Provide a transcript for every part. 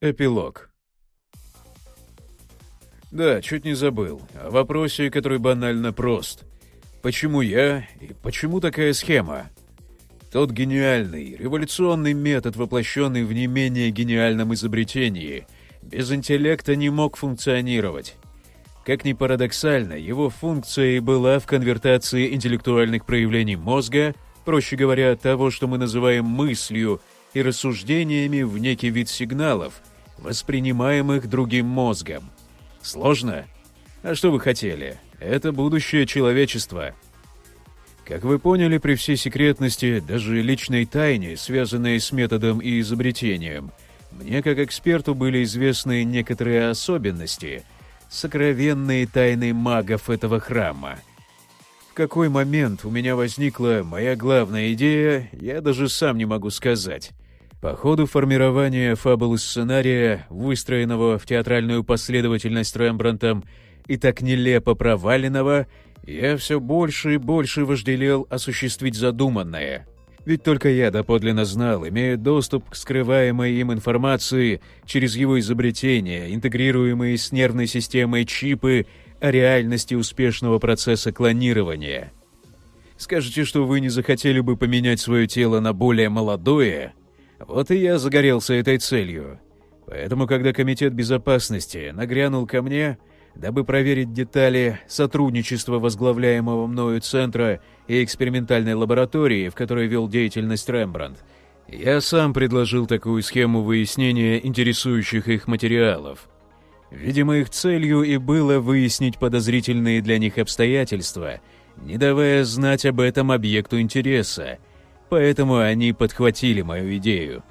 Эпилог. Да, чуть не забыл. О вопросе, который банально прост. Почему я и почему такая схема? Тот гениальный, революционный метод, воплощенный в не менее гениальном изобретении, без интеллекта не мог функционировать. Как ни парадоксально, его функция была в конвертации интеллектуальных проявлений мозга, проще говоря, того, что мы называем мыслью, и рассуждениями в некий вид сигналов, воспринимаемых другим мозгом. Сложно? А что вы хотели? Это будущее человечества. Как вы поняли, при всей секретности, даже личной тайне, связанной с методом и изобретением, мне как эксперту были известны некоторые особенности, сокровенные тайны магов этого храма. В какой момент у меня возникла моя главная идея, я даже сам не могу сказать. По ходу формирования фабулы сценария, выстроенного в театральную последовательность Рембрандтом и так нелепо проваленного, я все больше и больше вожделел осуществить задуманное. Ведь только я доподлинно знал, имея доступ к скрываемой им информации через его изобретение, интегрируемые с нервной системой чипы о реальности успешного процесса клонирования. Скажете, что вы не захотели бы поменять свое тело на более молодое, вот и я загорелся этой целью. Поэтому, когда Комитет безопасности нагрянул ко мне, дабы проверить детали сотрудничества возглавляемого мною центра и экспериментальной лаборатории, в которой вел деятельность Рембрандт, я сам предложил такую схему выяснения интересующих их материалов. Видимо, их целью и было выяснить подозрительные для них обстоятельства, не давая знать об этом объекту интереса, поэтому они подхватили мою идею.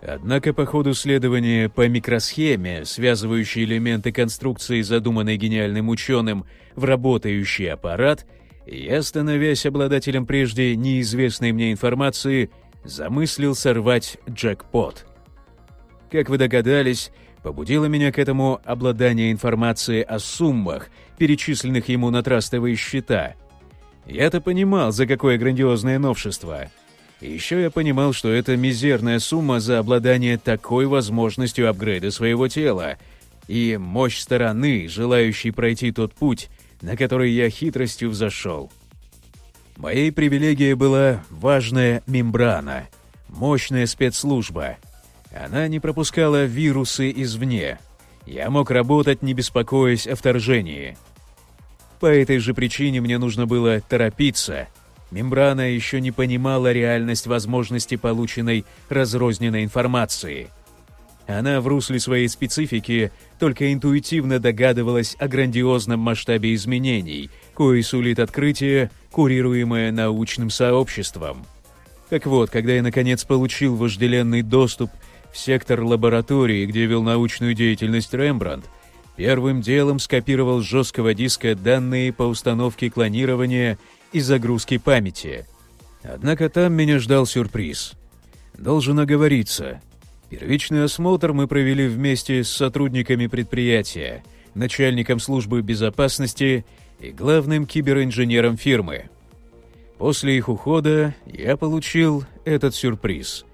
Однако по ходу следования по микросхеме, связывающей элементы конструкции, задуманной гениальным ученым, в работающий аппарат, я, становясь обладателем прежде неизвестной мне информации, замыслил сорвать джекпот. Как вы догадались, побудило меня к этому обладание информацией о суммах, перечисленных ему на трастовые счета — я-то понимал, за какое грандиозное новшество. Еще я понимал, что это мизерная сумма за обладание такой возможностью апгрейда своего тела и мощь стороны, желающей пройти тот путь, на который я хитростью взошел. Моей привилегией была важная мембрана, мощная спецслужба. Она не пропускала вирусы извне. Я мог работать, не беспокоясь о вторжении. По этой же причине мне нужно было торопиться. Мембрана еще не понимала реальность возможности полученной разрозненной информации. Она в русле своей специфики только интуитивно догадывалась о грандиозном масштабе изменений, кои сулит открытие, курируемое научным сообществом. Так вот, когда я наконец получил вожделенный доступ в сектор лаборатории, где вел научную деятельность Рембрандт, Первым делом скопировал с жесткого диска данные по установке клонирования и загрузке памяти. Однако там меня ждал сюрприз. Должен оговориться. Первичный осмотр мы провели вместе с сотрудниками предприятия, начальником службы безопасности и главным киберинженером фирмы. После их ухода я получил этот сюрприз.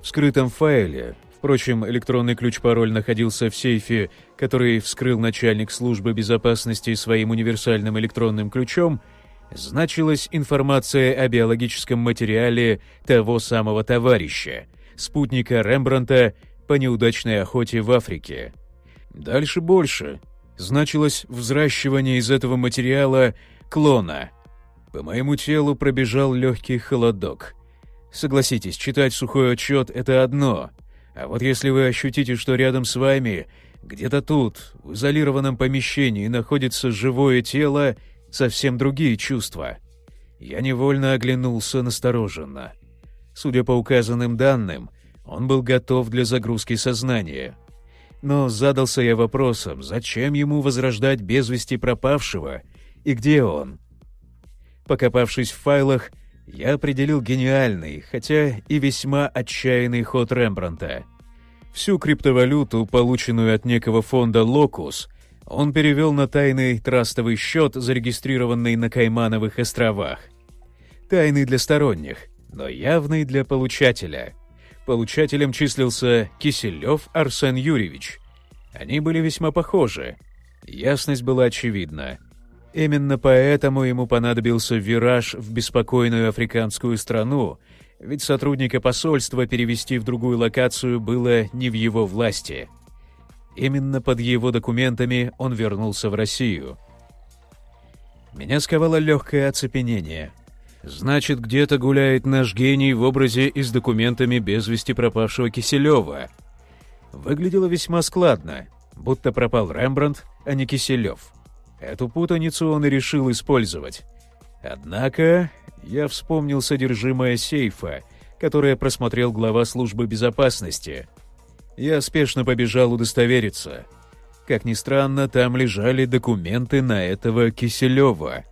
В скрытом файле Впрочем, электронный ключ-пароль находился в сейфе, который вскрыл начальник службы безопасности своим универсальным электронным ключом, значилась информация о биологическом материале того самого товарища, спутника Рембранта по неудачной охоте в Африке. Дальше больше. Значилось взращивание из этого материала клона. По моему телу пробежал легкий холодок. Согласитесь, читать сухой отчет — это одно — а вот если вы ощутите, что рядом с вами, где-то тут, в изолированном помещении, находится живое тело, совсем другие чувства. Я невольно оглянулся настороженно. Судя по указанным данным, он был готов для загрузки сознания. Но задался я вопросом, зачем ему возрождать без вести пропавшего и где он? Покопавшись в файлах, я определил гениальный, хотя и весьма отчаянный ход Рембранта. Всю криптовалюту, полученную от некого фонда «Локус», он перевел на тайный трастовый счет, зарегистрированный на Каймановых островах. Тайный для сторонних, но явный для получателя. Получателем числился Киселев Арсен Юрьевич. Они были весьма похожи. Ясность была очевидна. Именно поэтому ему понадобился вираж в беспокойную африканскую страну, ведь сотрудника посольства перевести в другую локацию было не в его власти. Именно под его документами он вернулся в Россию. Меня сковало легкое оцепенение. Значит, где-то гуляет наш гений в образе и с документами без вести пропавшего Киселева. Выглядело весьма складно, будто пропал Рембрандт, а не Киселев. Эту путаницу он и решил использовать. Однако я вспомнил содержимое сейфа, которое просмотрел глава службы безопасности. Я спешно побежал удостовериться. Как ни странно, там лежали документы на этого Киселева.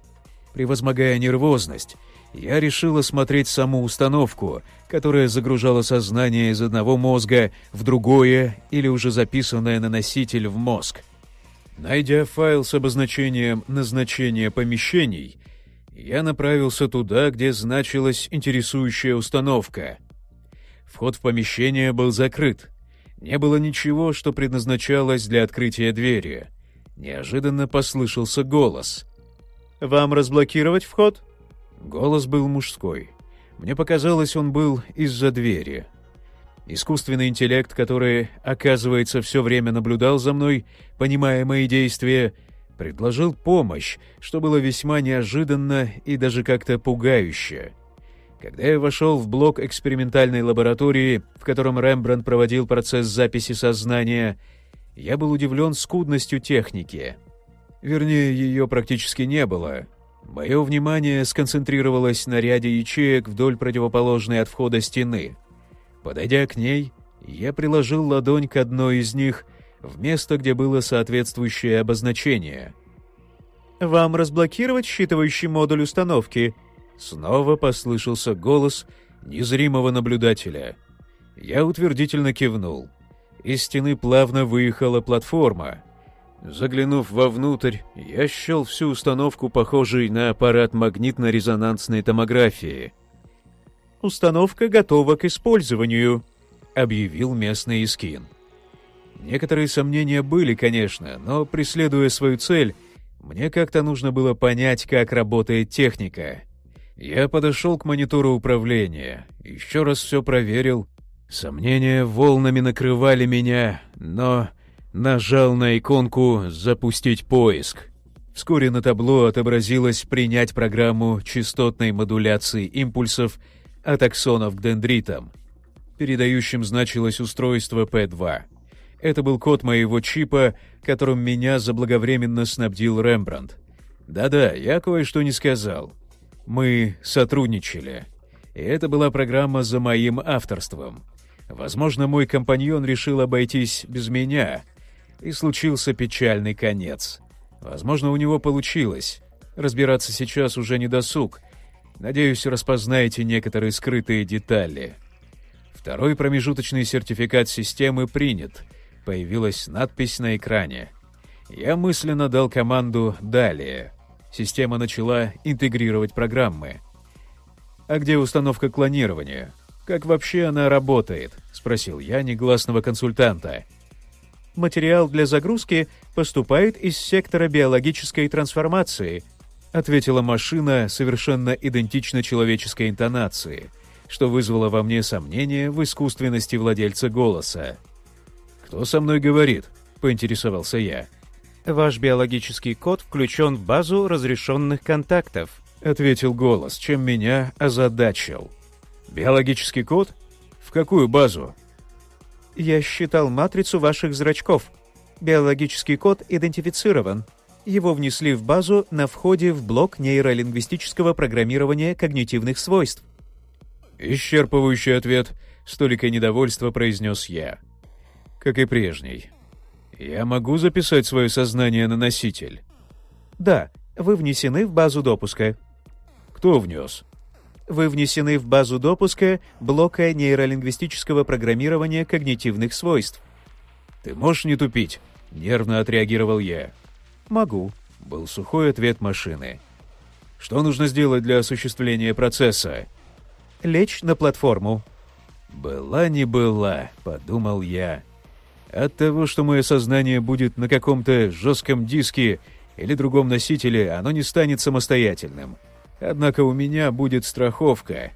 Превозмогая нервозность, я решил осмотреть саму установку, которая загружала сознание из одного мозга в другое или уже записанное на носитель в мозг. Найдя файл с обозначением назначения помещений, я направился туда, где значилась интересующая установка. Вход в помещение был закрыт. Не было ничего, что предназначалось для открытия двери. Неожиданно послышался голос. «Вам разблокировать вход?» Голос был мужской. Мне показалось, он был из-за двери. Искусственный интеллект, который, оказывается, все время наблюдал за мной, понимая мои действия, предложил помощь, что было весьма неожиданно и даже как-то пугающе. Когда я вошел в блок экспериментальной лаборатории, в котором Рембрандт проводил процесс записи сознания, я был удивлен скудностью техники. Вернее, ее практически не было. Мое внимание сконцентрировалось на ряде ячеек вдоль противоположной от входа стены. Подойдя к ней, я приложил ладонь к одной из них — в место, где было соответствующее обозначение. «Вам разблокировать считывающий модуль установки?» Снова послышался голос незримого наблюдателя. Я утвердительно кивнул. Из стены плавно выехала платформа. Заглянув вовнутрь, я счел всю установку похожей на аппарат магнитно-резонансной томографии. «Установка готова к использованию», — объявил местный Искин. Некоторые сомнения были, конечно, но, преследуя свою цель, мне как-то нужно было понять, как работает техника. Я подошел к монитору управления, еще раз все проверил. Сомнения волнами накрывали меня, но нажал на иконку «Запустить поиск». Вскоре на табло отобразилось «Принять программу частотной модуляции импульсов от аксонов к дендритам». Передающим значилось устройство P2. Это был код моего чипа, которым меня заблаговременно снабдил Рембрандт. Да-да, я кое-что не сказал. Мы сотрудничали. И это была программа за моим авторством. Возможно, мой компаньон решил обойтись без меня, и случился печальный конец. Возможно, у него получилось. Разбираться сейчас уже не досуг. Надеюсь, распознаете некоторые скрытые детали. Второй промежуточный сертификат системы принят — появилась надпись на экране. Я мысленно дал команду «Далее». Система начала интегрировать программы. «А где установка клонирования? Как вообще она работает?» — спросил я негласного консультанта. «Материал для загрузки поступает из сектора биологической трансформации», — ответила машина совершенно идентично человеческой интонации, что вызвало во мне сомнение в искусственности владельца голоса. «Кто со мной говорит?» — поинтересовался я. «Ваш биологический код включен в базу разрешенных контактов», — ответил голос, чем меня озадачил. «Биологический код? В какую базу?» «Я считал матрицу ваших зрачков. Биологический код идентифицирован. Его внесли в базу на входе в блок нейролингвистического программирования когнитивных свойств». «Исчерпывающий ответ», — столикой недовольства произнес я как и прежний. Я могу записать свое сознание на носитель? Да, вы внесены в базу допуска. Кто внес? Вы внесены в базу допуска блока нейролингвистического программирования когнитивных свойств. Ты можешь не тупить? Нервно отреагировал я. Могу, был сухой ответ машины. Что нужно сделать для осуществления процесса? Лечь на платформу. «Была не была», — подумал я. От того, что мое сознание будет на каком-то жестком диске или другом носителе, оно не станет самостоятельным. Однако у меня будет страховка.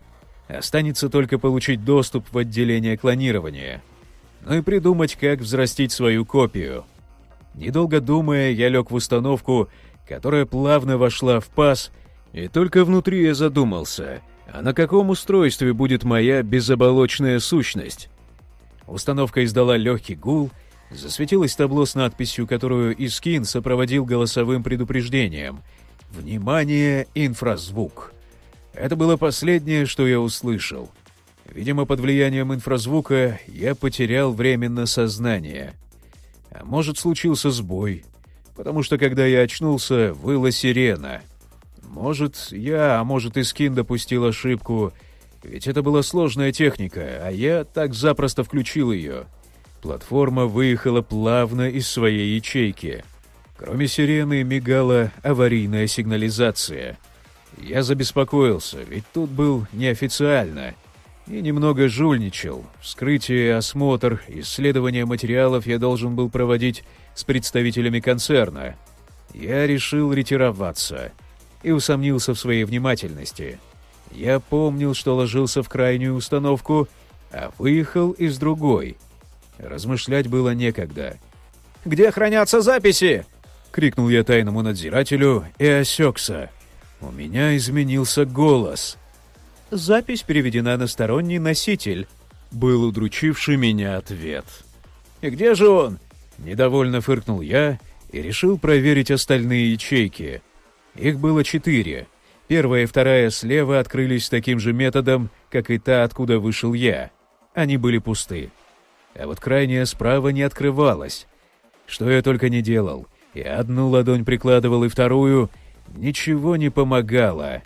Останется только получить доступ в отделение клонирования. Ну и придумать, как взрастить свою копию. Недолго думая, я лег в установку, которая плавно вошла в паз, и только внутри я задумался, а на каком устройстве будет моя безоболочная сущность? Установка издала легкий гул, засветилось табло с надписью, которую Искин сопроводил голосовым предупреждением. «Внимание, инфразвук!» Это было последнее, что я услышал. Видимо, под влиянием инфразвука я потерял временно сознание. А может, случился сбой, потому что, когда я очнулся, выла сирена. Может, я, а может, Искин допустил ошибку — ведь это была сложная техника, а я так запросто включил ее. Платформа выехала плавно из своей ячейки. Кроме сирены мигала аварийная сигнализация. Я забеспокоился, ведь тут был неофициально. И немного жульничал. Вскрытие, осмотр, исследование материалов я должен был проводить с представителями концерна. Я решил ретироваться и усомнился в своей внимательности — я помнил, что ложился в крайнюю установку, а выехал из другой. Размышлять было некогда. «Где хранятся записи?» — крикнул я тайному надзирателю и осекся. У меня изменился голос. «Запись переведена на сторонний носитель», — был удручивший меня ответ. «И где же он?» — недовольно фыркнул я и решил проверить остальные ячейки. Их было четыре — Первая и вторая слева открылись таким же методом, как и та, откуда вышел я. Они были пусты. А вот крайняя справа не открывалась. Что я только не делал. И одну ладонь прикладывал, и вторую. Ничего не помогало.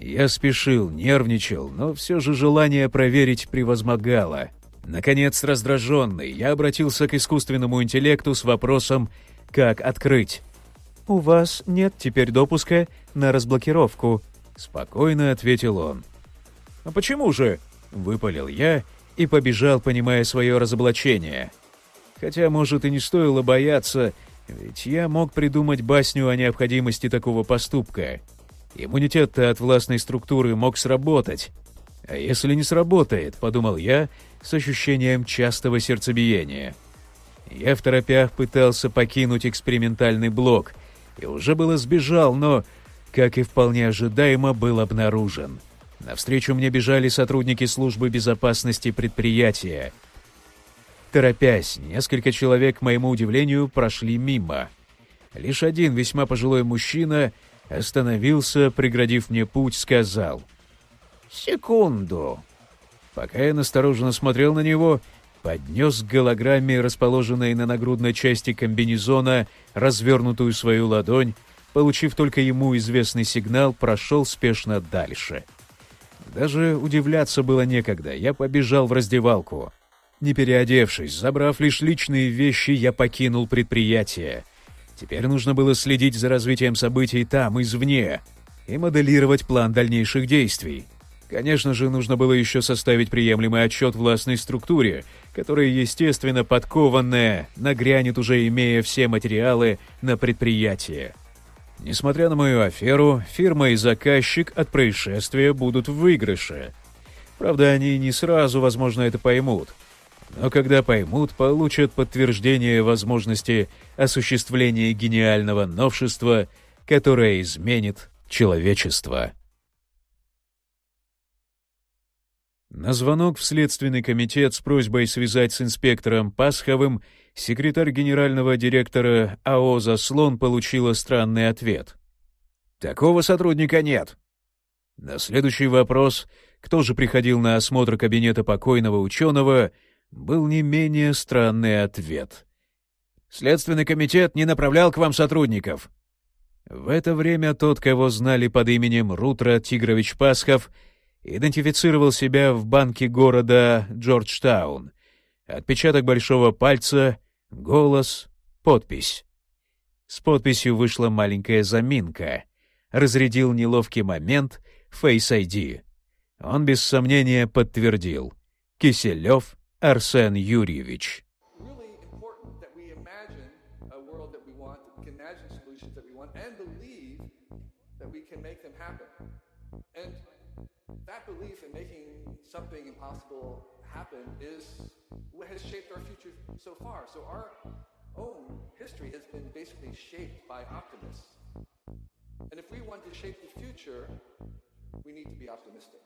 Я спешил, нервничал, но все же желание проверить превозмогало. Наконец, раздраженный, я обратился к искусственному интеллекту с вопросом «Как открыть?». «У вас нет теперь допуска на разблокировку», — спокойно ответил он. «А почему же?» — выпалил я и побежал, понимая свое разоблачение. Хотя, может, и не стоило бояться, ведь я мог придумать басню о необходимости такого поступка. Иммунитет-то от властной структуры мог сработать. А если не сработает, подумал я с ощущением частого сердцебиения. Я в торопях пытался покинуть экспериментальный блок, и уже было сбежал, но, как и вполне ожидаемо, был обнаружен. Навстречу мне бежали сотрудники службы безопасности предприятия. Торопясь, несколько человек, к моему удивлению, прошли мимо. Лишь один весьма пожилой мужчина остановился, преградив мне путь, сказал «Секунду». Пока я настороженно смотрел на него, поднес к голограмме, расположенной на нагрудной части комбинезона, развернутую свою ладонь, получив только ему известный сигнал, прошел спешно дальше. Даже удивляться было некогда, я побежал в раздевалку. Не переодевшись, забрав лишь личные вещи, я покинул предприятие. Теперь нужно было следить за развитием событий там, извне, и моделировать план дальнейших действий. Конечно же, нужно было еще составить приемлемый отчет властной структуре, которая, естественно, подкованная, нагрянет уже имея все материалы на предприятие. Несмотря на мою аферу, фирма и заказчик от происшествия будут в выигрыше. Правда, они не сразу, возможно, это поймут. Но когда поймут, получат подтверждение возможности осуществления гениального новшества, которое изменит человечество. На звонок в Следственный комитет с просьбой связать с инспектором Пасховым секретарь генерального директора АО «Заслон» получила странный ответ. «Такого сотрудника нет». На следующий вопрос, кто же приходил на осмотр кабинета покойного ученого, был не менее странный ответ. «Следственный комитет не направлял к вам сотрудников». В это время тот, кого знали под именем Рутро Тигрович Пасхов, — идентифицировал себя в банке города Джорджтаун. Отпечаток большого пальца, голос, подпись. С подписью вышла маленькая заминка. Разрядил неловкий момент Face ID. Он без сомнения подтвердил. Киселев Арсен Юрьевич. really important that we imagine a world that we want, can imagine solutions that we want, and believe that we can make them happen. And that belief in making something impossible happen is what has shaped our future so far. So our own history has been basically shaped by optimists. And if we want to shape the future, we need to be optimistic.